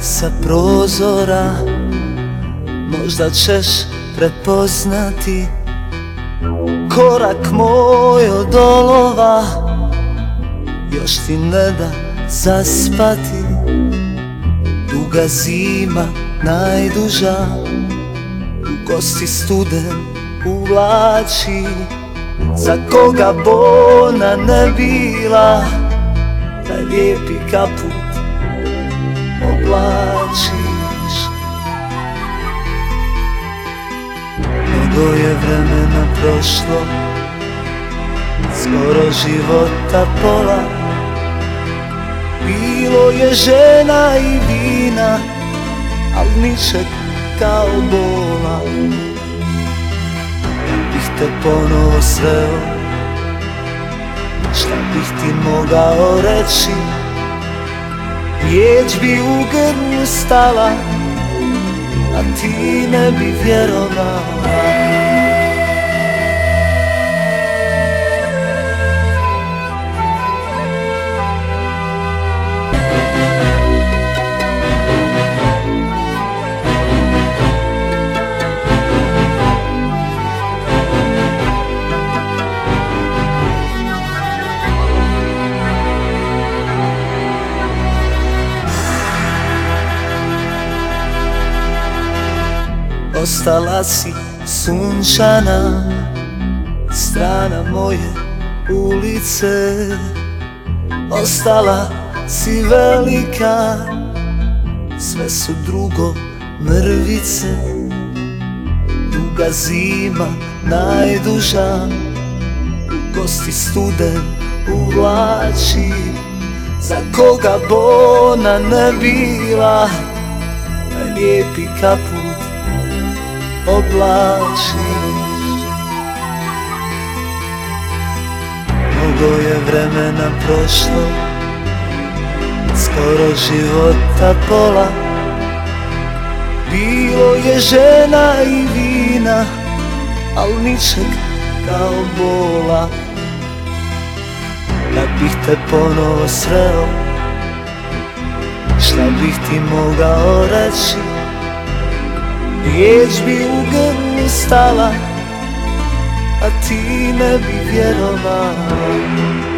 sa prozora Možda ćeš prepoznati Korak moj od olova. Još ti ne da zaspati Duga zima najduža U kosti studen uvlači Za koga bona ne bila. Taj lijepi kaput oblačiš. Mnogo je vremena prošlo Skoro života pola. Bilo je žena i vina Al ničeg kao bola. Bih te ponovo sreo Šta bih ti mogao reći Riječ bi u grlu stala A ti ne bi vjerovala Ostala si sunčana Strana moje ulice. Ostala si velika Sve su drugo mrvice. Duga zima najduža U kosti studen uvlači Za koga bona ne bila Lijepi kaput oblačiš Mnogo je vremena prošlo Skoro života pola. Bilo je žena i vina Al ničeg kao bola. Kad bih te ponovo sreo Šta bih ti mogao reći Riječ bi u grlu stala A ti ne bi vjerovala